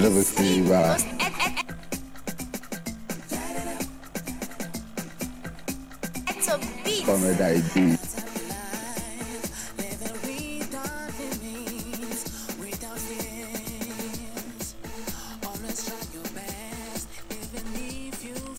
Deliver to you by Comrade ID.